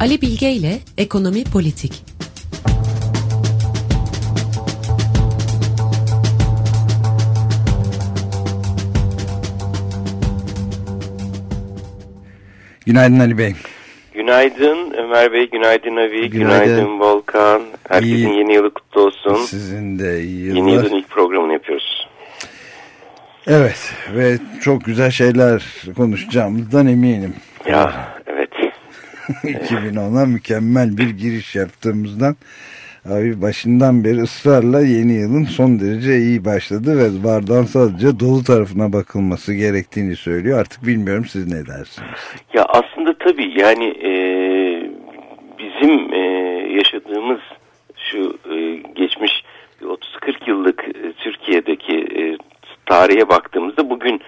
Ali Bilge ile Ekonomi Politik Günaydın Ali Bey. Günaydın Ömer Bey, günaydın Avi, günaydın, günaydın Volkan. Herkesin iyi. yeni yılı kutlu olsun. Sizin de iyi yıllar. Yeni yılın ilk programını yapıyoruz. Evet ve çok güzel şeyler konuşacağımızdan eminim. Ya. 2010'a mükemmel bir giriş yaptığımızdan abi başından beri ısrarla yeni yılın son derece iyi başladı ve bardağın sadece dolu tarafına bakılması gerektiğini söylüyor. Artık bilmiyorum siz ne dersiniz? Ya aslında tabii yani e, bizim e, yaşadığımız şu e, geçmiş 30-40 yıllık e, Türkiye'deki e, tarihe baktığımızda bugün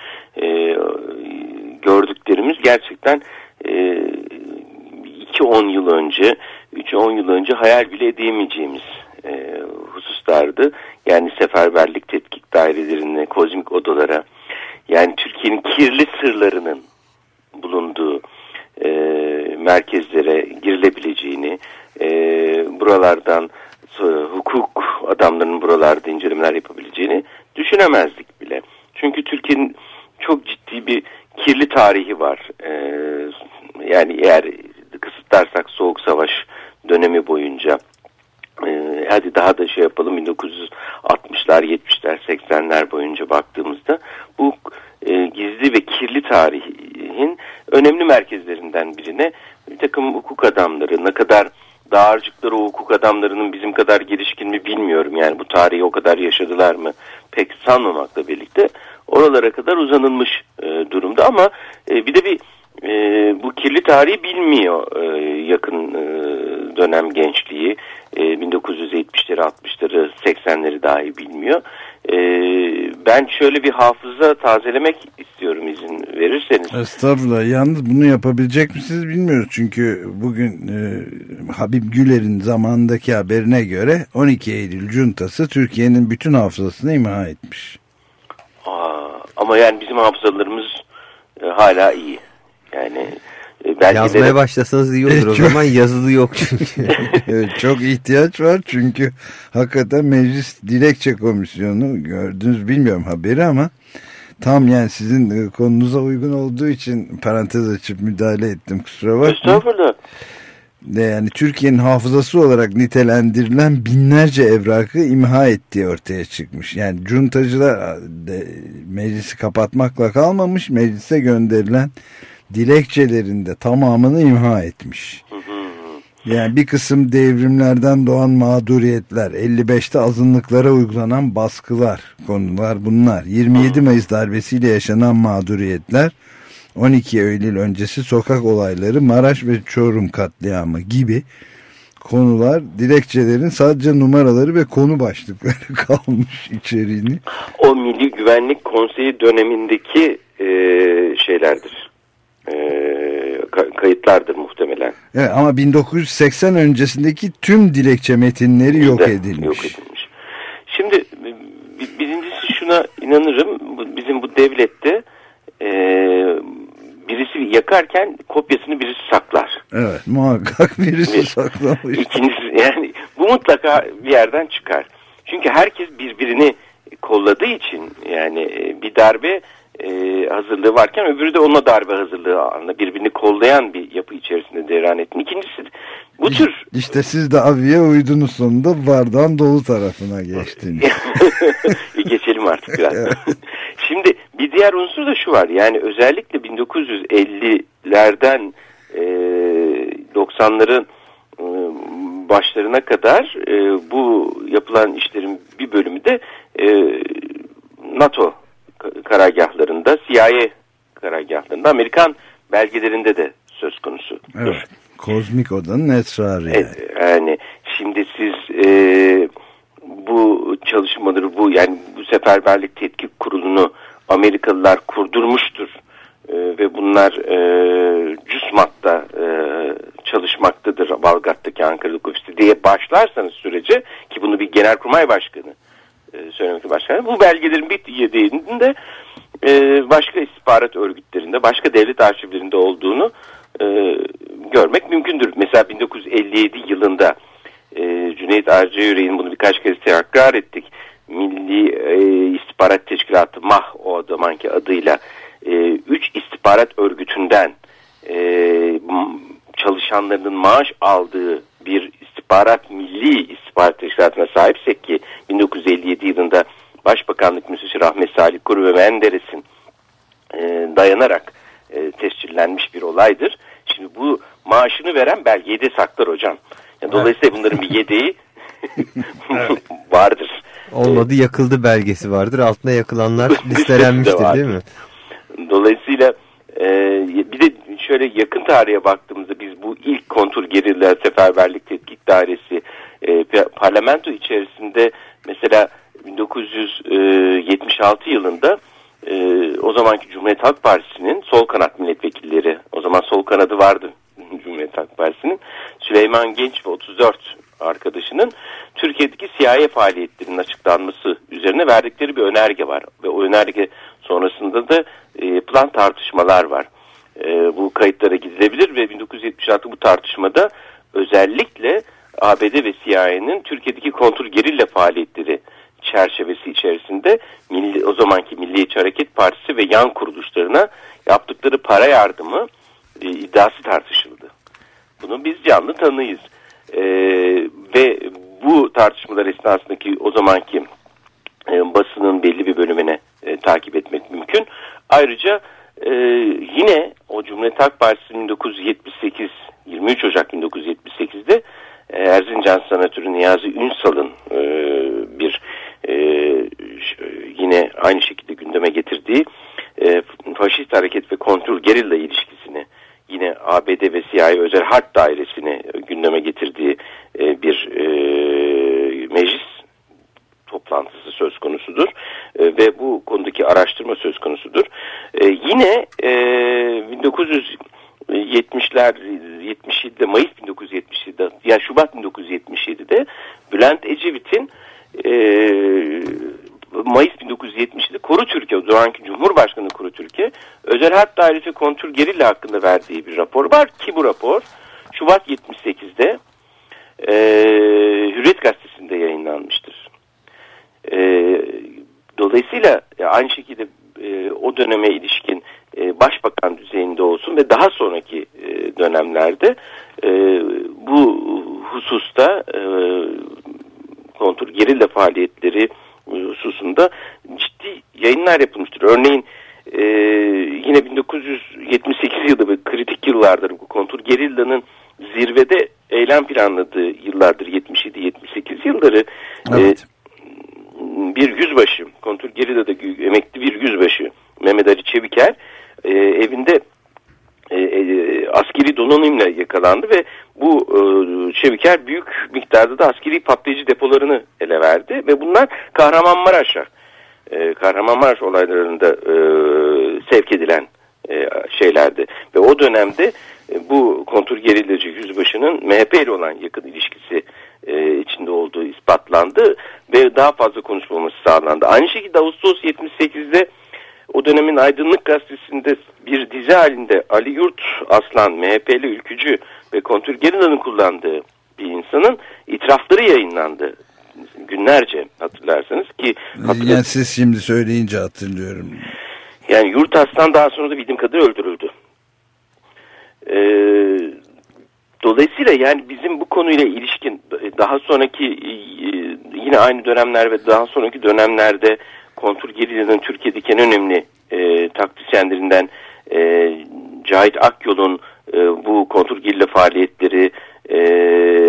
e, gördüklerimiz gerçekten e, 2-10 yıl önce, 3-10 yıl önce hayal bile edemeyeceğimiz e, hususlardı. Yani seferberlik tetkik dairelerine, kozmik odalara, yani Türkiye'nin kirli sırlarının bulunduğu e, merkezlere girilebileceğini, e, buralardan hukuk adamlarının buralarda incelemeler yapabileceğini düşünemezdik bile. Çünkü Türkiye'nin çok ciddi bir kirli tarihi var. E, yani eğer kısıtlarsak Soğuk Savaş dönemi boyunca e, hadi daha da şey yapalım 1960'lar 70'ler 80'ler boyunca baktığımızda bu e, gizli ve kirli tarihin önemli merkezlerinden birine bir takım hukuk adamları ne kadar dağarcıkları o hukuk adamlarının bizim kadar gelişkin mi bilmiyorum. Yani bu tarihi o kadar yaşadılar mı pek sanmamakla birlikte oralara kadar uzanılmış e, durumda ama e, bir de bir e, bu kirli tarihi bilmiyor e, yakın e, dönem gençliği. E, 1970'leri, 60'ları, 80'leri dahi bilmiyor. E, ben şöyle bir hafıza tazelemek istiyorum izin verirseniz. Estağfurullah. Yalnız bunu yapabilecek misiniz bilmiyoruz. Çünkü bugün e, Habib Güler'in zamandaki haberine göre 12 Eylül Cuntası Türkiye'nin bütün hafızasını imha etmiş. Aa, ama yani bizim hafızalarımız e, hala iyi. Yani e, belki Yazmaya de... başlasanız iyi olur o zaman yazılı yok çünkü. evet, çok ihtiyaç var çünkü hakikaten meclis dilekçe komisyonu gördünüz bilmiyorum haberi ama tam yani sizin e, konunuza uygun olduğu için parantez açıp müdahale ettim kusura bakmayın. Estağfurullah. De yani Türkiye'nin hafızası olarak nitelendirilen binlerce evrakı imha ettiği ortaya çıkmış. Yani cuntacılar de, meclisi kapatmakla kalmamış meclise gönderilen dilekçelerinde tamamını imha etmiş. Yani bir kısım devrimlerden doğan mağduriyetler, 55'te azınlıklara uygulanan baskılar konular bunlar. 27 Mayıs darbesiyle yaşanan mağduriyetler, 12 Eylül öncesi sokak olayları, Maraş ve Çorum katliamı gibi konular dilekçelerin sadece numaraları ve konu başlıkları kalmış içeriğini. O Milli Güvenlik Konseyi dönemindeki e, şeylerdir kayıtlardır muhtemelen. Evet, ama 1980 öncesindeki tüm dilekçe metinleri yok edilmiş. Yok edilmiş. Şimdi birincisi şuna inanırım. Bizim bu devlette e, birisi yakarken kopyasını birisi saklar. Evet muhakkak birisi bir, saklamış. İkincisi yani bu mutlaka bir yerden çıkar. Çünkü herkes birbirini kolladığı için yani e, bir darbe e, hazırlığı varken öbürü de ona darbe hazırlığı anında birbirini kollayan bir yapı içerisinde devran ettin. İkincisi bu tür... İşte siz de aviye uydunuz sonunda bardağın dolu tarafına geçtiniz. Geçelim artık biraz. Şimdi bir diğer unsur da şu var yani özellikle 1950'lerden e, 90'ların e, başlarına kadar e, bu yapılan işlerin bir bölümü de e, NATO karargahlarında, CIA karargahlarında, Amerikan belgelerinde de söz konusu. Evet. Kozmik odanın esrarı yani. yani şimdi siz e, bu çalışmaları bu yani bu seferberlik tetkik kurulunu Amerikalılar kurdurmuştur e, ve bunlar e, CÜSMAT'ta e, çalışmaktadır Balgat'taki Ankara'daki ofiste diye başlarsanız sürece ki bunu bir genelkurmay başkanı e, söylemekle başkanı. Bu belgelerin bittiğinde e, başka istihbarat örgütlerinde, başka devlet arşivlerinde olduğunu e, görmek mümkündür. Mesela 1957 yılında e, Cüneyt Arca bunu birkaç kez tekrar ettik. Milli e, İstihbarat Teşkilatı MAH o zamanki adıyla 3 e, istihbarat örgütünden e, çalışanlarının maaş aldığı bir istihbarat milli istihbarat teşkilatına sahipsek ki 1957 yılında Başbakanlık Müsisi Rahmet Salih Kuru ve Menderes'in e, dayanarak e, tescillenmiş bir olaydır. Şimdi bu maaşını veren belgeyi de saklar hocam. Yani dolayısıyla bunların bir yedeği vardır. Olmadı yakıldı belgesi vardır. Altına yakılanlar listelenmiştir değil mi? Dolayısıyla e, bir de şöyle yakın tarihe baktığımızda biz bu ilk kontur gerilla seferberlik tetkik dairesi e, parlamento içerisinde mesela 1976 yılında e, o zamanki Cumhuriyet Halk Partisi'nin sol kanat milletvekilleri o zaman sol kanadı vardı Cumhuriyet Halk Partisi'nin Süleyman Genç ve 34 arkadaşının Türkiye'deki CIA faaliyetlerinin açıklanması üzerine verdikleri bir önerge var. Ve o önerge sonrasında da e, yapılan tartışmalar var. E, bu kayıtlara gidilebilir ve 1976 bu tartışmada özellikle ABD ve CIA'nin Türkiye'deki kontur gerilla faaliyetleri çerçevesi içerisinde milli, o zamanki Milliyetçi Hareket Partisi ve yan kuruluşlarına yaptıkları para yardımı e, iddiası tartışıldı. Bunu biz canlı tanıyız. E, ve bu tartışmalar esnasındaki o zamanki e, basının belli bir bölümüne e, takip etmek mümkün. Ayrıca e, yine o Cumhuriyet Halk Partisi 1978 23 Ocak 1978'de e, Erzincan Senatörü Niyazi Ünsal'ın e, bir e, yine aynı şekilde gündeme getirdiği e, faşist hareket ve kontrol gerilla ilişkisini yine ABD ve CIA özel harp dairesini gündeme getirdiği e, bir e, meclis toplantısı söz konusudur e, ve bu konudaki araştırma söz konusudur. E, yine e, 1970'ler 77'de Mayıs 1977'de ya Şubat 1977'de Bülent Ecevit'in e, Mayıs 1970'de Koru Türkiye, o zamanki Cumhurbaşkanı Koru Türkiye, Özel Harp Dairesi Kontrol Gerilla hakkında verdiği bir rapor var ki bu rapor Şubat 78'de e, Hürriyet Gazetesi'nde yayınlanmıştır. E, dolayısıyla e, aynı şekilde e, o döneme ilişkin e, başbakan düzeyinde olsun ve daha sonraki e, dönemlerde e, bu hususta e, kontrol gerilla faaliyetleri hususunda ciddi yayınlar yapılmıştır. Örneğin e, yine 1978 yılında ve kritik yıllardır bu kontur gerillanın zirvede eylem planladığı yıllardır 77-78 yılları e, evet. e, bir yüzbaşı kontur gerillada emekli bir yüzbaşı Mehmet Ali Çeviker e, evinde e, e, askeri donanımla yakalandı ve bu e, Çeviker büyük miktarda da askeri patlayıcı depolarını ele verdi ve bunlar Kahramanmaraş'a e, Kahramanmaraş olaylarında e, sevk edilen e, şeylerdi ve o dönemde e, bu kontur gerillacı yüzbaşının MHP ile olan yakın ilişkisi e, içinde olduğu ispatlandı ve daha fazla konuşmaması sağlandı. Aynı şekilde Ağustos 78'de o dönemin Aydınlık Gazetesi'nde bir dizi halinde Ali Yurt Aslan, MHP'li ülkücü ve Kontür Gerilla'nın kullandığı bir insanın itirafları yayınlandı. Günlerce hatırlarsanız ki... Hatırlat yani siz şimdi söyleyince hatırlıyorum. Yani Yurt Aslan daha sonra da bildiğim kadarıyla öldürüldü. Ee, dolayısıyla yani bizim bu konuyla ilişkin daha sonraki yine aynı dönemler ve daha sonraki dönemlerde kontur gerilinin Türkiye'deki en önemli e, taktisyenlerinden e, Cahit Akyol'un e, bu kontur gerilla faaliyetleri e,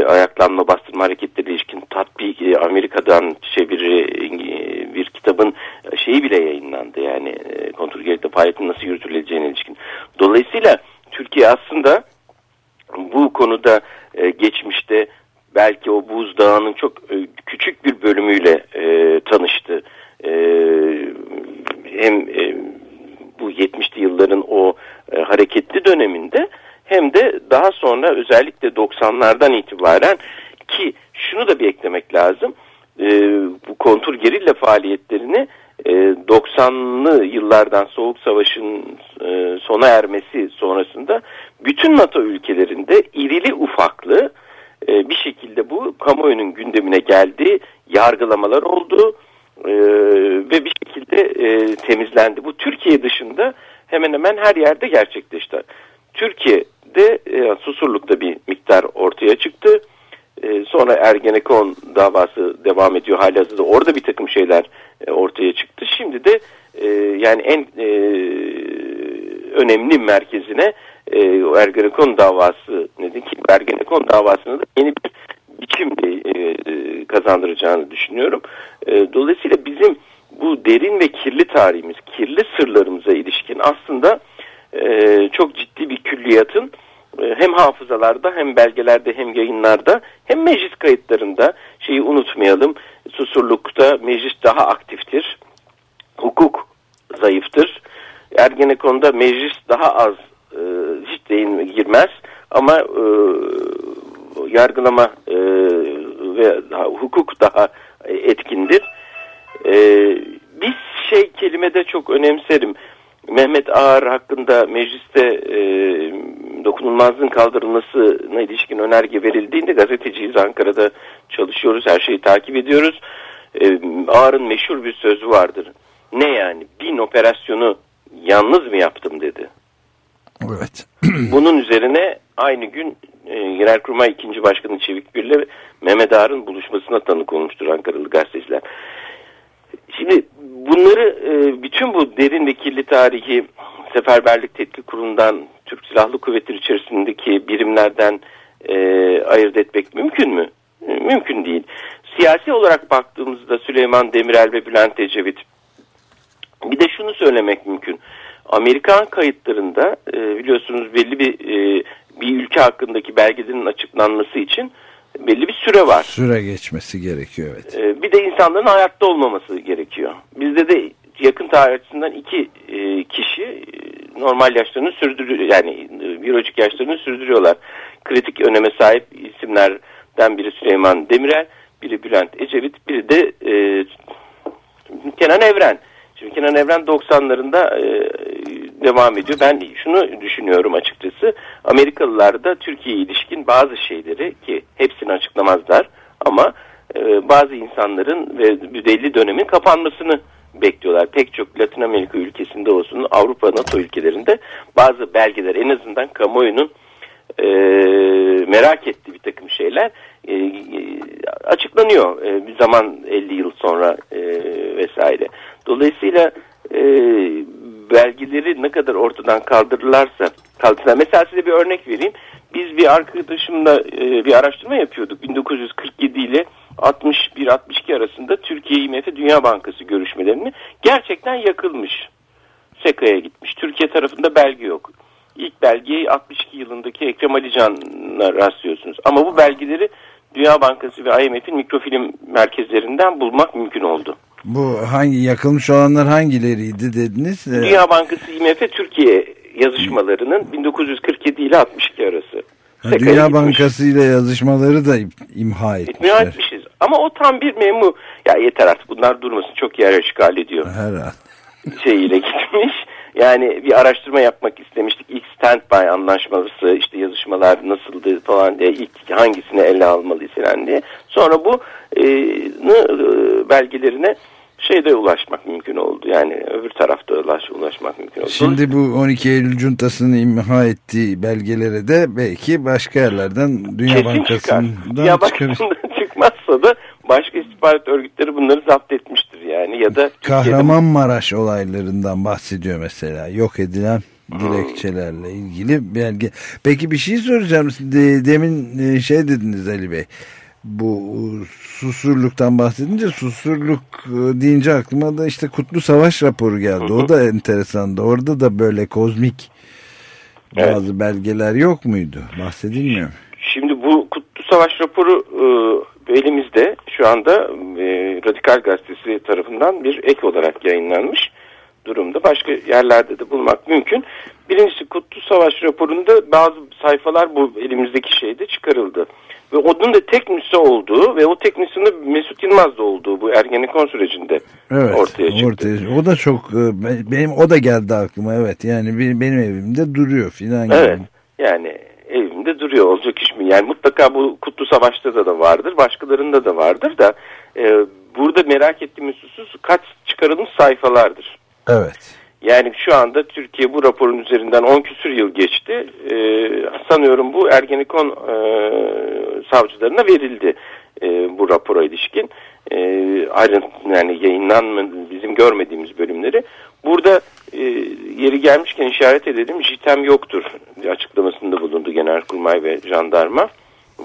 ayaklanma bastırma hareketleri tatbik e, Amerika'dan çeviri e, bir kitabın şeyi bile yayınlandı yani e, kontur gerilla faaliyetin nasıl yürütüleceğine ilişkin. Dolayısıyla Türkiye aslında bu konuda e, geçmişte belki o buzdağının çok e, küçük bir bölümüyle e, tanıştı e, hem e, bu 70'li yılların o e, hareketli döneminde hem de daha sonra özellikle 90'lardan itibaren ki şunu da bir eklemek lazım. E, bu kontur gerilla faaliyetlerini e, 90'lı yıllardan Soğuk Savaş'ın e, sona ermesi sonrasında bütün NATO ülkelerinde irili ufaklı e, bir şekilde bu kamuoyunun gündemine geldi, yargılamalar oldu e, ve bir şekilde e, temizlendi. Bu Türkiye dışında hemen hemen her yerde gerçekleşti. Türkiye'de e, Susurluk'ta bir miktar ortaya çıktı. E, sonra Ergenekon davası devam ediyor halihazırda. Orada bir takım şeyler e, ortaya çıktı. Şimdi de e, yani en e, önemli merkezine Ergenekon davası nedir ki Ergenekon davasını da yeni bir biçimde e, kazandıracağını düşünüyorum. Dolayısıyla bizim bu derin ve kirli tarihimiz, kirli sırlarımıza ilişkin aslında çok ciddi bir külliyatın hem hafızalarda hem belgelerde hem yayınlarda hem meclis kayıtlarında şeyi unutmayalım. Susurluk'ta meclis daha aktiftir. Hukuk zayıftır. Ergenekon'da meclis daha az e, hiç değin girmez ama e, yargılama e, ve hukuk daha etkindir. E, bir şey kelimede çok önemserim. Mehmet Ağar hakkında mecliste e, dokunulmazlığın kaldırılmasına ilişkin önerge verildiğinde gazeteciyiz Ankara'da çalışıyoruz her şeyi takip ediyoruz. E, Ağar'ın meşhur bir sözü vardır. Ne yani bin operasyonu yalnız mı yaptım dedi. Evet. Bunun üzerine aynı gün e, Genelkurmay 2. Başkanı Çevik Gül'le Mehmet Ağar'ın buluşmasına tanık olmuştur Ankaralı gazeteciler. Şimdi bunları e, bütün bu derin ve kirli tarihi Seferberlik Tetkik Kurulu'ndan Türk Silahlı Kuvvetleri içerisindeki birimlerden e, ayırt etmek mümkün mü? E, mümkün değil. Siyasi olarak baktığımızda Süleyman Demirel ve Bülent Ecevit bir de şunu söylemek mümkün. Amerikan kayıtlarında e, biliyorsunuz belli bir e, bir ülke hakkındaki belgelerin açıklanması için belli bir süre var. Süre geçmesi gerekiyor evet. E, bir de insanların hayatta olmaması gerekiyor. Bizde de yakın tarih açısından iki e, kişi normal yaşlarını sürdürüyor yani e, biyolojik yaşlarını sürdürüyorlar. Kritik öneme sahip isimlerden biri Süleyman Demirel, biri Bülent Ecevit, biri de e, Kenan Evren. Şimdi Kenan Evren 90'larında e, devam ediyor. Ben şunu düşünüyorum açıkçası. Amerikalılar da Türkiye'ye ilişkin bazı şeyleri ki hepsini açıklamazlar ama e, bazı insanların ve belli dönemin kapanmasını bekliyorlar. Pek çok Latin Amerika ülkesinde olsun Avrupa NATO ülkelerinde bazı belgeler en azından kamuoyunun e, merak ettiği bir takım şeyler e, açıklanıyor e, bir zaman 50 yıl sonra e, vesaire. Dolayısıyla e, belgeleri ne kadar ortadan kaldırırlarsa kaldırırlar. Mesela size bir örnek vereyim. Biz bir arkadaşımla e, bir araştırma yapıyorduk 1947 ile 61-62 arasında Türkiye IMF Dünya Bankası görüşmelerini gerçekten yakılmış. SEKA'ya gitmiş. Türkiye tarafında belge yok. İlk belgeyi 62 yılındaki Ekrem Alican'la rastlıyorsunuz. Ama bu belgeleri Dünya Bankası ve IMF'in mikrofilm merkezlerinden bulmak mümkün oldu. Bu hangi yakılmış olanlar hangileriydi dediniz? Ee, Dünya Bankası IMF Türkiye yazışmalarının 1947 ile 62 arası. Ha, Dünya Bankası ile yazışmaları da imha etmişler. İmha etmişiz. Ama o tam bir memu. Ya yeter artık bunlar durmasın çok yer işgal ediyor. Herhalde. Şeyiyle gitmiş. Yani bir araştırma yapmak istemiştik. İlk standby anlaşması işte yazışmalar nasıldı falan diye ilk hangisini ele almalıyız falan diye. Sonra bu e, belgelerine şeyde ulaşmak mümkün oldu. Yani öbür tarafta ulaş, ulaşmak mümkün oldu. Şimdi bu 12 Eylül Cuntası'nın imha ettiği belgelere de belki başka yerlerden Dünya Bankası'ndan Dünya Bankası'ndan çıkmazsa da başka istihbarat örgütleri bunları zapt etmiştir yani ya da Kahramanmaraş olaylarından bahsediyor mesela yok edilen dilekçelerle ilgili belge. Peki bir şey soracağım. Demin e, şey dediniz Ali Bey bu susurluktan bahsedince susurluk e, deyince aklıma da işte Kutlu Savaş raporu geldi. O da enteresandı. Orada da böyle kozmik bazı evet. belgeler yok muydu? Bahsedilmiyor Şimdi bu Kutlu Savaş raporu e, elimizde şu anda e, Radikal Gazetesi tarafından bir ek olarak yayınlanmış durumda. Başka yerlerde de bulmak mümkün. Birincisi Kutlu Savaş raporunda bazı sayfalar bu elimizdeki şeyde çıkarıldı ve onun da tek nüse olduğu ve o tek nüsenin Mesut Yılmaz'da olduğu bu Ergenekon sürecinde evet, ortaya çıktı. Ortaya, o da çok e, benim o da geldi aklıma evet yani benim evimde duruyor filan. Evet. Yani evimde duruyor olacak iş mi? Yani mutlaka bu Kutlu Savaş'ta da, da vardır, başkalarında da vardır da e, burada merak ettiğimiz husus kaç çıkarılmış sayfalardır. Evet. Yani şu anda Türkiye bu raporun üzerinden 10 küsür yıl geçti. E, sanıyorum bu Ergenekon e, savcılarına verildi e, bu rapora ilişkin. E, ayrıntı yani yayınlanmadı bizim görmediğimiz bölümleri. Burada e, yeri gelmişken işaret edelim JITEM yoktur açıklamasında bulundu Genelkurmay ve jandarma.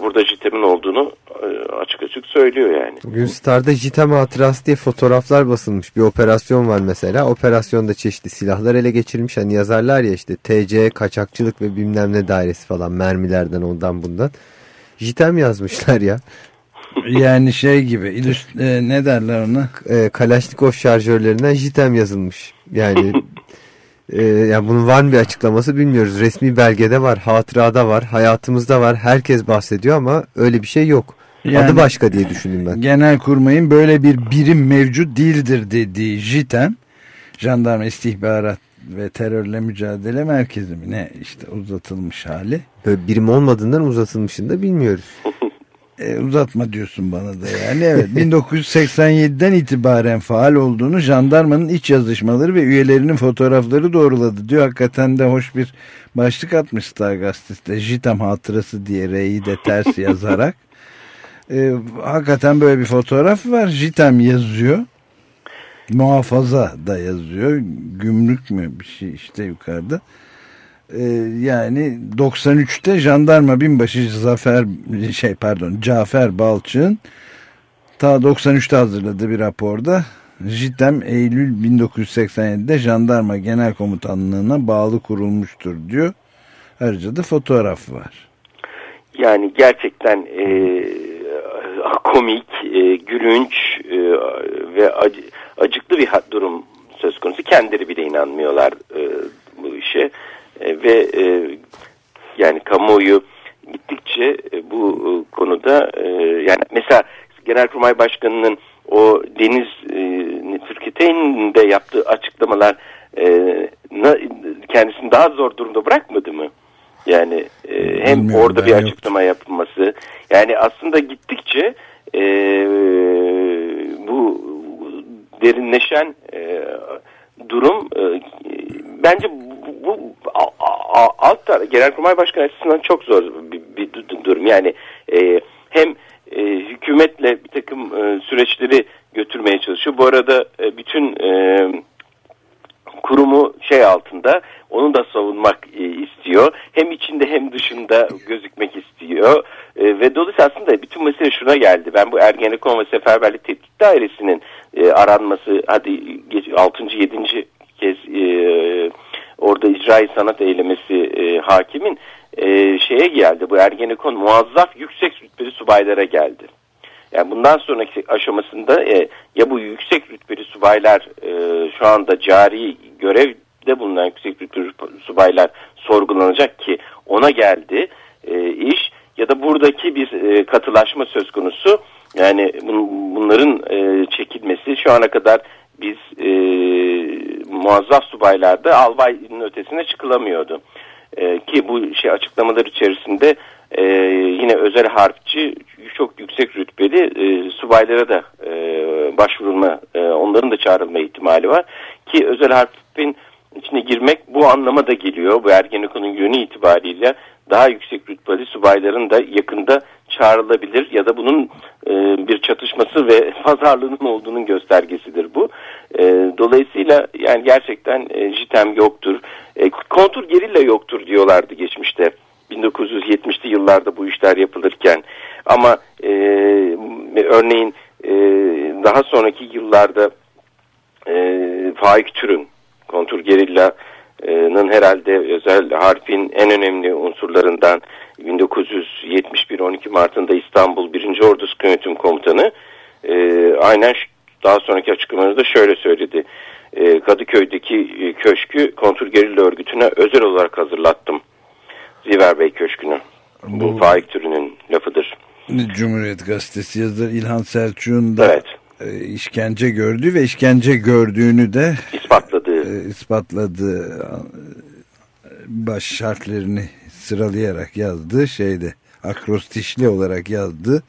Burada JITEM'in olduğunu e, açık açık söylüyor yani. Bugün Star'da JITEM hatırası diye fotoğraflar basılmış. Bir operasyon var mesela. Operasyonda çeşitli silahlar ele geçirilmiş. Hani yazarlar ya işte TC, kaçakçılık ve bilmem ne dairesi falan. Mermilerden ondan bundan. JITEM yazmışlar ya. Yani şey gibi e, ne derler ona? E, Kalaşnikov şarjörlerinden JITEM yazılmış. Yani e, yani bunun var mı bir açıklaması bilmiyoruz. Resmi belgede var, hatırada var, hayatımızda var. Herkes bahsediyor ama öyle bir şey yok. Yani- Adı başka diye düşündüm ben. Genelkurmay'ın böyle bir birim mevcut değildir dediği JITEM, Jandarma İstihbarat ve Terörle Mücadele Merkezi mi ne işte uzatılmış hali. Böyle birim olmadığından uzatılmışını da bilmiyoruz. E, uzatma diyorsun bana da yani. Evet 1987'den itibaren faal olduğunu jandarmanın iç yazışmaları ve üyelerinin fotoğrafları doğruladı diyor. Hakikaten de hoş bir başlık atmış Star Gazetesi'de. JITEM hatırası diye R'yi de ters yazarak. E, hakikaten böyle bir fotoğraf var. JITEM yazıyor. Muhafaza da yazıyor. Gümrük mü bir şey işte yukarıda. Ee, yani 93'te jandarma binbaşı Zafer şey pardon Cafer Balçık'ın ta 93'te hazırladığı bir raporda JITEM Eylül 1987'de jandarma genel komutanlığına bağlı kurulmuştur diyor. Ayrıca da fotoğraf var. Yani gerçekten e, komik, e, gülünç e, ve acı, acıklı bir durum söz konusu. Kendileri bile inanmıyorlar e, bu işe E, ve e, yani kamuoyu gittikçe e, bu e, konuda e, yani mesela Genelkurmay Başkanı'nın o Deniz e, Türkiteyn'de yaptığı açıklamalar e, na, kendisini daha zor durumda bırakmadı mı? Yani e, hem Bilmiyorum, orada bir açıklama yapılması yani aslında gittikçe e, bu derinleşen e, durum e, bence bu, a- alt tar- Genelkurmay Başkanı açısından çok zor bir, bir du- durum. Yani e, hem e, hükümetle bir takım e, süreçleri götürmeye çalışıyor. Bu arada e, bütün e, kurumu şey altında onu da savunmak e, istiyor. Hem içinde hem dışında gözükmek istiyor. E, ve dolayısıyla aslında bütün mesele şuna geldi. Ben bu Ergenekon ve Seferberlik Tetkik Dairesi'nin e, aranması hadi geç, 6. 7. orada icra sanat eylemesi e, hakimin e, şeye geldi. Bu Ergenekon muazzaf yüksek rütbeli subaylara geldi. Yani bundan sonraki aşamasında e, ya bu yüksek rütbeli subaylar e, şu anda cari görevde bulunan yüksek rütbeli subaylar sorgulanacak ki ona geldi e, iş ya da buradaki bir e, katılaşma söz konusu. Yani bun, bunların e, çekilmesi şu ana kadar biz e, muazzaf subaylarda albayın ötesine çıkılamıyordu. E, ki bu şey açıklamalar içerisinde e, yine özel harpçi çok yüksek rütbeli e, subaylara da e, başvurulma, e, onların da çağrılma ihtimali var. Ki özel harpin içine girmek bu anlama da geliyor. Bu Ergenekon'un yönü itibariyle daha yüksek rütbeli subayların da yakında çağrılabilir ya da bunun e, bir çatışması ve pazarlığının olduğunun göstergesidir bu. E, dolayısıyla yani gerçekten e, JITEM yoktur. E, kontur gerilla yoktur diyorlardı geçmişte. 1970'li yıllarda bu işler yapılırken ama e, örneğin e, daha sonraki yıllarda e, Faik Türün kontur gerilla'nın herhalde özel harfin en önemli unsurlarından 1971 12 Mart'ında İstanbul 1. Ordusu Yönetim Komutanı e, aynen daha sonraki açıklamalarda şöyle söyledi. E, Kadıköy'deki e, köşkü kontur gerilla örgütüne özel olarak hazırlattım. Ziver Bey Köşkü'nü. Bu, Bu- Faik Türü'nün lafıdır. Cumhuriyet Gazetesi yazarı İlhan Selçuk'un da Evet. e, işkence gördüğü ve işkence gördüğünü de ispatladığı. e, ispatladığı baş harflerini sıralayarak yazdığı şeyde akrostişli olarak yazdığı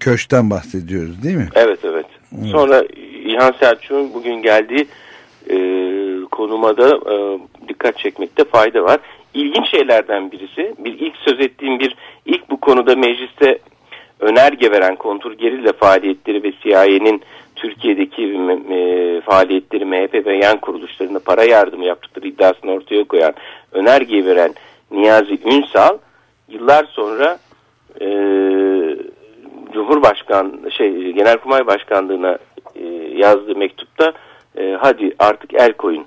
köşten bahsediyoruz değil mi? Evet evet. Sonra İlhan Selçuk'un bugün geldiği e, konuma da e, dikkat çekmekte fayda var. İlginç şeylerden birisi bir ilk söz ettiğim bir ilk bu konuda mecliste önerge veren kontur gerilla faaliyetleri ve CIA'nin Türkiye'deki e, faaliyetleri MHP ve yan kuruluşlarına para yardımı yaptıkları iddiasını ortaya koyan önergeyi veren Niyazi Ünsal yıllar sonra e, Cumhurbaşkan şey Genelkurmay Başkanlığına e, yazdığı mektupta e, hadi artık el koyun.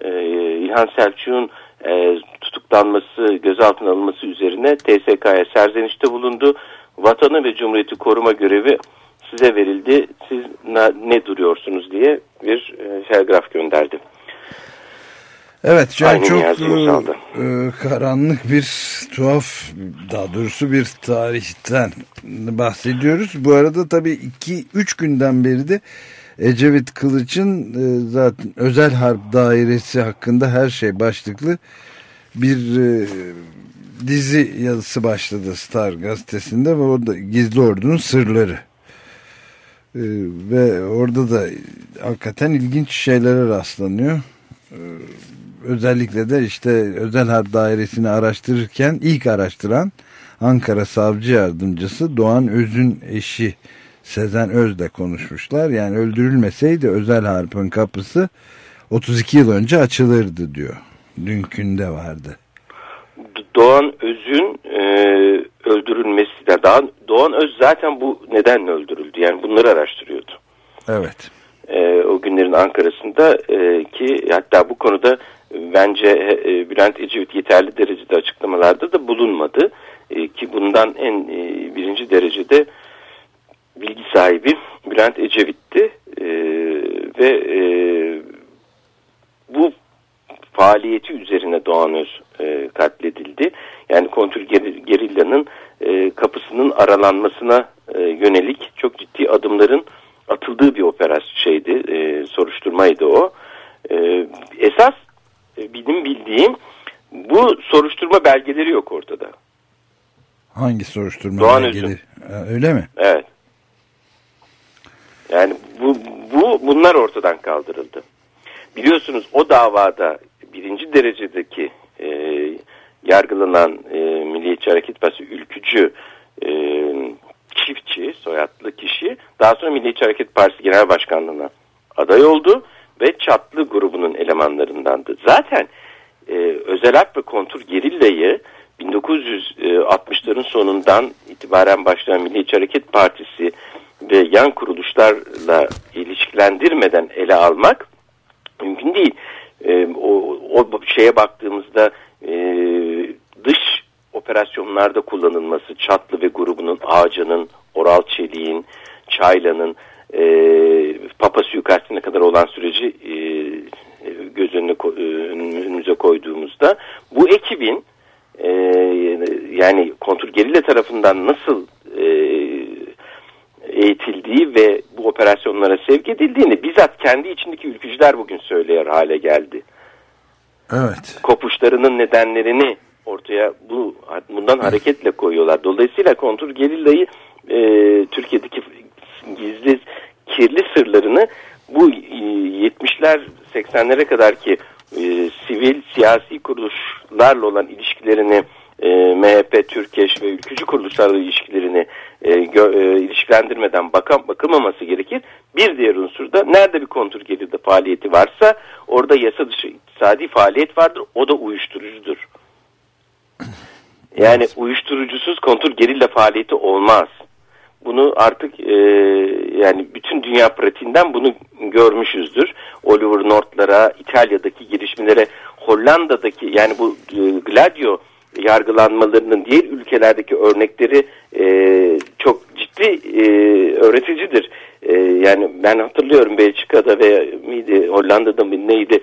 E, İlhan Selçuk'un e, tutuklanması, gözaltına alınması üzerine TSK'ya serzenişte bulundu. Vatanı ve Cumhuriyeti koruma görevi size verildi. Siz ne, duruyorsunuz diye bir e, telgraf gönderdi. Evet yani çok e, e, karanlık bir tuhaf daha doğrusu bir tarihten bahsediyoruz. Bu arada tabii 2-3 günden beri de Ecevit Kılıç'ın e, zaten özel harp dairesi hakkında her şey başlıklı bir e, dizi yazısı başladı Star gazetesinde ve orada Gizli Ordu'nun sırları. E, ve orada da hakikaten ilginç şeylere rastlanıyor. Özellikle de işte özel harp dairesini araştırırken ilk araştıran Ankara Savcı Yardımcısı Doğan Öz'ün eşi Sezen Öz'le konuşmuşlar. Yani öldürülmeseydi özel harpın kapısı 32 yıl önce açılırdı diyor. Dünkünde vardı. Doğan Öz'ün e, öldürülmesi de daha Doğan Öz zaten bu nedenle öldürüldü. Yani bunları araştırıyordu. Evet. E, o günlerin Ankara'sında e, ki hatta bu konuda bence e, Bülent Ecevit yeterli derecede açıklamalarda da bulunmadı. E, ki bundan en e, birinci derecede bilgi sahibi Bülent Ecevit'ti e, ve e, bu faaliyeti üzerine Doğan Öz e, katledildi. Yani kontür gerillanın e, kapısının aralanmasına e, yönelik çok ciddi adımların atıldığı bir operasyon şeydi, e, soruşturmaydı o. E, esas e, benim bildiğim bu soruşturma belgeleri yok ortada. Hangi soruşturma Doğan belgeleri? Özüm. Öyle mi? Evet. Yani bu, bu bunlar ortadan kaldırıldı. Biliyorsunuz o davada birinci derecedeki e, yargılanan e, Milliyetçi Hareket Partisi ülkücü e, çiftçi, soyadlı kişi daha sonra Milliyetçi Hareket Partisi Genel Başkanlığı'na aday oldu ve Çatlı grubunun elemanlarındandı. Zaten e, özel harp ve kontur gerillayı 1960'ların sonundan itibaren başlayan Milliyetçi Hareket Partisi ve yan kuruluşlarla ilişkilendirmeden ele almak mümkün değil. E, o, o şeye baktığımızda e, operasyonlarda kullanılması Çatlı ve grubunun Ağaca'nın, Oral Çelik'in, Çayla'nın e, Papa suikastine kadar olan süreci e, göz önüne, e, önümüze koyduğumuzda bu ekibin e, yani kontrgerilla tarafından nasıl e, eğitildiği ve bu operasyonlara sevk edildiğini bizzat kendi içindeki ülkücüler bugün söyleyer hale geldi. Evet. Kopuşlarının nedenlerini ortaya bu bundan hareketle koyuyorlar. Dolayısıyla kontur gerillayı e, Türkiye'deki gizli kirli sırlarını bu 70'ler e, 80'lere kadar ki e, sivil siyasi kuruluşlarla olan ilişkilerini e, MHP, Türkeş ve ülkücü kuruluşlarla ilişkilerini e, gö, e, ilişkilendirmeden bakam, bakılmaması gerekir. Bir diğer unsur da nerede bir kontur gelirde faaliyeti varsa orada yasa dışı iktisadi faaliyet vardır. O da uyuşturucudur. Yani uyuşturucusuz kontur gerilla faaliyeti olmaz. Bunu artık e, yani bütün dünya pratiğinden bunu görmüşüzdür. Oliver North'lara, İtalya'daki girişimlere, Hollanda'daki yani bu e, Gladio yargılanmalarının diğer ülkelerdeki örnekleri e, çok ciddi e, öğreticidir. E, yani ben hatırlıyorum Belçika'da ve miydi Hollanda'da mı neydi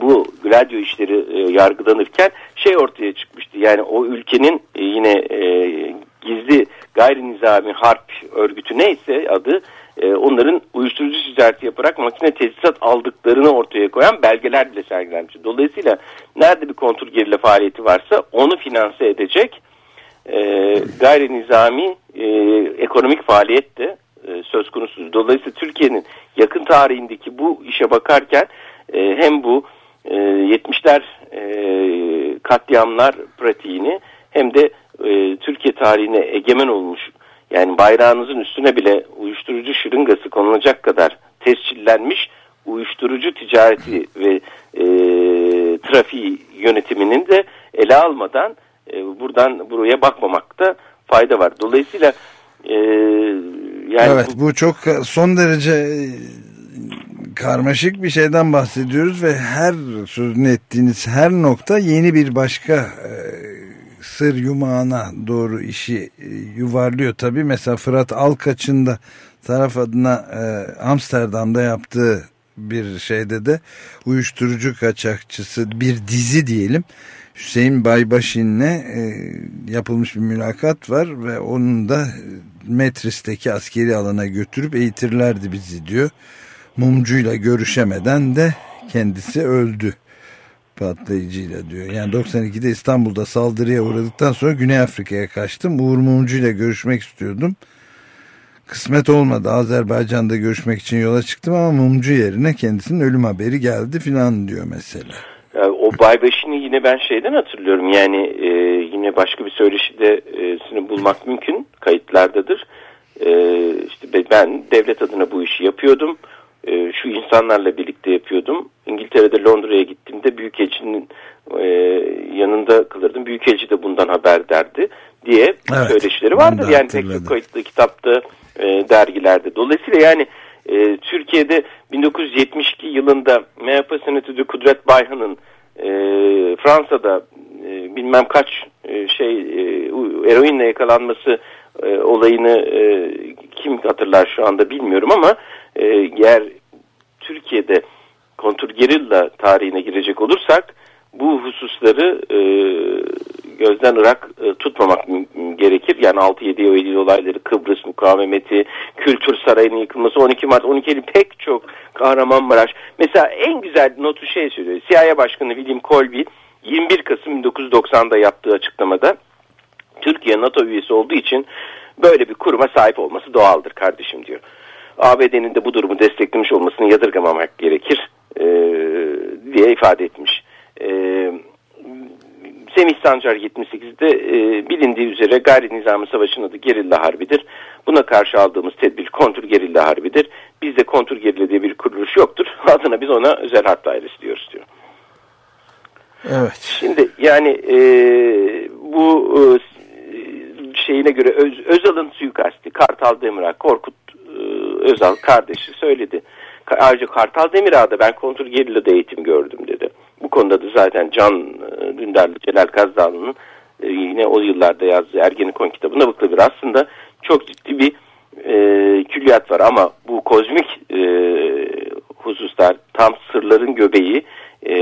bu Gladio işleri e, yargılanırken şey ortaya çıkmıştı. Yani o ülkenin e, yine e, gizli gayri nizami harp örgütü neyse adı e, onların uyuşturucu ticareti yaparak makine tesisat aldıklarını ortaya koyan belgeler bile sergilenmiş. Dolayısıyla nerede bir kontrgerilla faaliyeti varsa onu finanse edecek e, gayri nizami e, ekonomik faaliyet e, söz konusu. Dolayısıyla Türkiye'nin yakın tarihindeki bu işe bakarken e, hem bu e, 70'ler e, katliamlar pratiğini hem de e, Türkiye tarihine egemen olmuş yani bayrağınızın üstüne bile uyuşturucu şırıngası konulacak kadar tescillenmiş uyuşturucu ticareti ve e, trafiği yönetiminin de ele almadan e, buradan buraya bakmamakta fayda var. Dolayısıyla e, yani evet bu, bu çok son derece karmaşık bir şeyden bahsediyoruz ve her sözünü ettiğiniz her nokta yeni bir başka e, sır yumağına doğru işi e, yuvarlıyor. Tabii mesela Fırat Alkaç'ın da taraf adına e, Amsterdam'da yaptığı bir şeyde de uyuşturucu kaçakçısı bir dizi diyelim. Hüseyin Baybaşin'le e, yapılmış bir mülakat var ve onun da Metris'teki askeri alana götürüp eğitirlerdi bizi diyor. Mumcuyla görüşemeden de kendisi öldü patlayıcıyla diyor. Yani 92'de İstanbul'da saldırıya uğradıktan sonra Güney Afrika'ya kaçtım. Uğur Mumcu ile görüşmek istiyordum. Kısmet olmadı. Azerbaycan'da görüşmek için yola çıktım ama Mumcu yerine kendisinin ölüm haberi geldi filan diyor mesela. O Baybeş'ini yine ben şeyden hatırlıyorum. Yani e, yine başka bir söyleşide e, bulmak mümkün. Kayıtlardadır. E, işte ben devlet adına bu işi yapıyordum e, şu insanlarla birlikte yapıyordum. İngiltere'de Londra'ya gittiğimde Büyükelçinin e, yanında kalırdım. Büyükelçi de bundan haber derdi diye evet, söyleşileri vardır. Yani pek çok kayıtlı kitapta, e, dergilerde. Dolayısıyla yani e, Türkiye'de 1972 yılında MHP Senatörü Kudret Bayhan'ın e, Fransa'da e, bilmem kaç e, şey e, eroinle yakalanması e, olayını e, kim hatırlar şu anda bilmiyorum ama e, eğer Türkiye'de kontrgerilla tarihine girecek olursak bu hususları e, gözden ırak e, tutmamak gerekir. Yani 6-7 Eylül olayları, Kıbrıs mukavemeti, Kültür Sarayı'nın yıkılması, 12 Mart, 12 Eylül pek çok Kahramanmaraş. Mesela en güzel notu şey söylüyor. CIA Başkanı William Colby 21 Kasım 1990'da yaptığı açıklamada Türkiye NATO üyesi olduğu için böyle bir kuruma sahip olması doğaldır kardeşim diyor. ABD'nin de bu durumu desteklemiş olmasını yadırgamamak gerekir e, diye ifade etmiş. E, Semih Sancar 78'de e, bilindiği üzere gayri nizami savaşın adı gerilla harbidir. Buna karşı aldığımız tedbir kontur gerilla harbidir. Bizde kontur gerilla diye bir kuruluş yoktur. Adına biz ona özel harp dairesi diyoruz diyor. Evet. Şimdi yani e, bu e, şeyine göre Öz, Özal'ın suikasti Kartal Demirak Korkut e, Özal kardeşi söyledi. Ayrıca Kartal Demirağ'da ben kontrgerillada eğitim gördüm dedi. Bu konuda da zaten Can e, Dündarlı Celal Kazdağlı'nın e, yine o yıllarda yazdığı Ergenekon kitabında bakılabilir. Aslında çok ciddi bir e, külliyat var ama bu kozmik e, hususlar tam sırların göbeği e,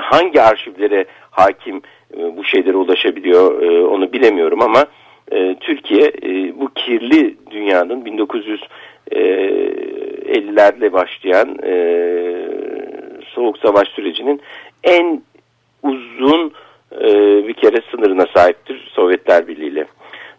hangi arşivlere hakim e, bu şeylere ulaşabiliyor e, onu bilemiyorum ama e, Türkiye e, bu kirli dünyanın 1950'lerle başlayan e, soğuk savaş sürecinin en uzun e, bir kere sınırına sahiptir Sovyetler Birliği ile.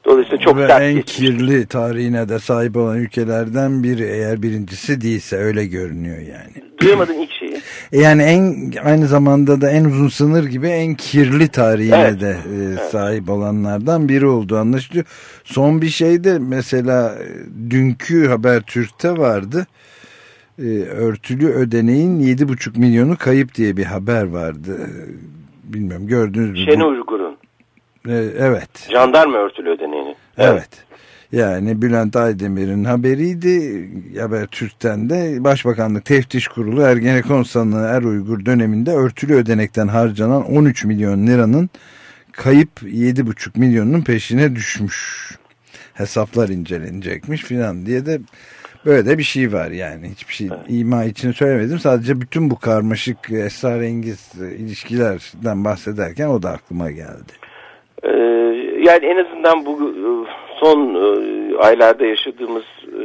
Dolayısıyla çok Ve en geçmiş. kirli tarihine de sahip olan ülkelerden biri eğer birincisi değilse öyle görünüyor yani. Duyamadın ilk şeyi. E, yani en aynı zamanda da en uzun sınır gibi en kirli tarihine evet. de e, evet. sahip olanlardan biri olduğu anlaşılıyor. Son bir şey de mesela e, dünkü Habertürk'te vardı. E, örtülü ödeneğin 7,5 milyonu kayıp diye bir haber vardı. E, bilmiyorum gördünüz mü? Şeni Uygur'un. E, evet. Jandarma örtülü ödeneğini. Evet. Yani Bülent Aydemir'in haberiydi. Habertürk'ten de Başbakanlık Teftiş Kurulu Ergenekon sanığı Er Uygur döneminde örtülü ödenekten harcanan 13 milyon liranın kayıp 7,5 milyonun peşine düşmüş. Hesaplar incelenecekmiş filan diye de böyle de bir şey var yani. Hiçbir şey ima için söylemedim. Sadece bütün bu karmaşık esrarengiz ilişkilerden bahsederken o da aklıma geldi. Ee, yani en azından bu son e, aylarda yaşadığımız e,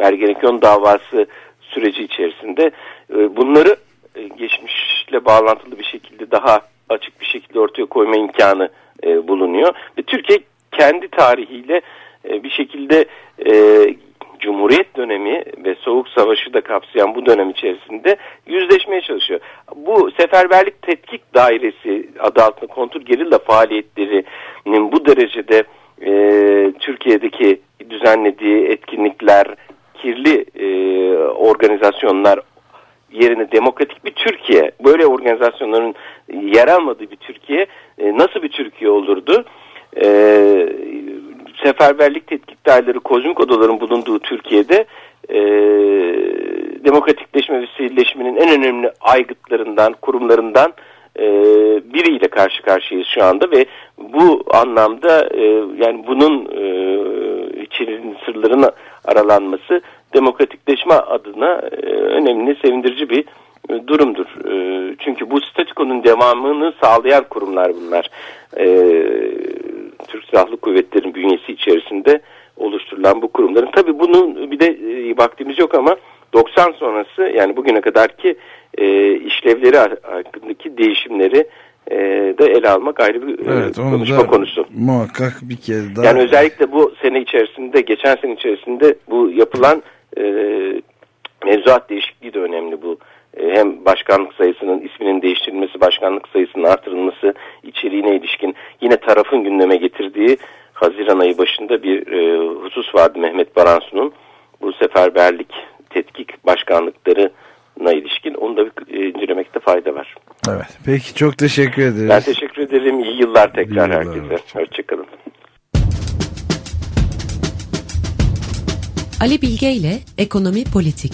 Ergenekon davası süreci içerisinde e, bunları e, geçmişle bağlantılı bir şekilde daha açık bir şekilde ortaya koyma imkanı e, bulunuyor. Ve Türkiye kendi tarihiyle e, bir şekilde e, Cumhuriyet dönemi ve Soğuk Savaşı da kapsayan bu dönem içerisinde yüzleşmeye çalışıyor. Bu Seferberlik Tetkik Dairesi adı altında kontur gerilla faaliyetlerinin bu derecede e, Türkiye'deki düzenlediği etkinlikler, kirli e, organizasyonlar yerine demokratik bir Türkiye, böyle organizasyonların yer almadığı bir Türkiye e, nasıl bir Türkiye olurdu? E, seferberlik tetkik daireleri, kozmik odaların bulunduğu Türkiye'de e, demokratikleşme ve sivilleşmenin en önemli aygıtlarından, kurumlarından e, biriyle karşı karşıyayız şu anda ve bu anlamda e, yani bunun e, içerinin sırlarına aralanması demokratikleşme adına e, önemli, sevindirici bir e, durumdur. E, çünkü bu statükonun devamını sağlayan kurumlar bunlar. Türk Silahlı Kuvvetleri'nin bünyesi içerisinde oluşturulan bu kurumların. Tabii bunun bir de e, vaktimiz yok ama 90 sonrası yani bugüne kadarki e, işlevleri hakkındaki değişimleri e, de ele almak ayrı bir e, evet, konuşma konusu. Muhakkak bir kez daha. Yani özellikle bu sene içerisinde, geçen sene içerisinde bu yapılan e, mevzuat değişikliği de önemli bu. E, hem başkanlık sayısının isminin değiştirilmesi, başkanlık sayısının artırılması, içeriğine ilişkin yine tarafın gündeme getirdiği Haziran ayı başında bir e, husus vardı Mehmet Baransu'nun. Bu seferberlik tetkik başkanlıklarına ilişkin onu da e, incelemekte fayda var. Evet. Peki çok teşekkür ederiz. Ben teşekkür ederim. İyi yıllar tekrar İyi yıllar. herkese. Hoşçakalın. Ali Bilge ile Ekonomi Politik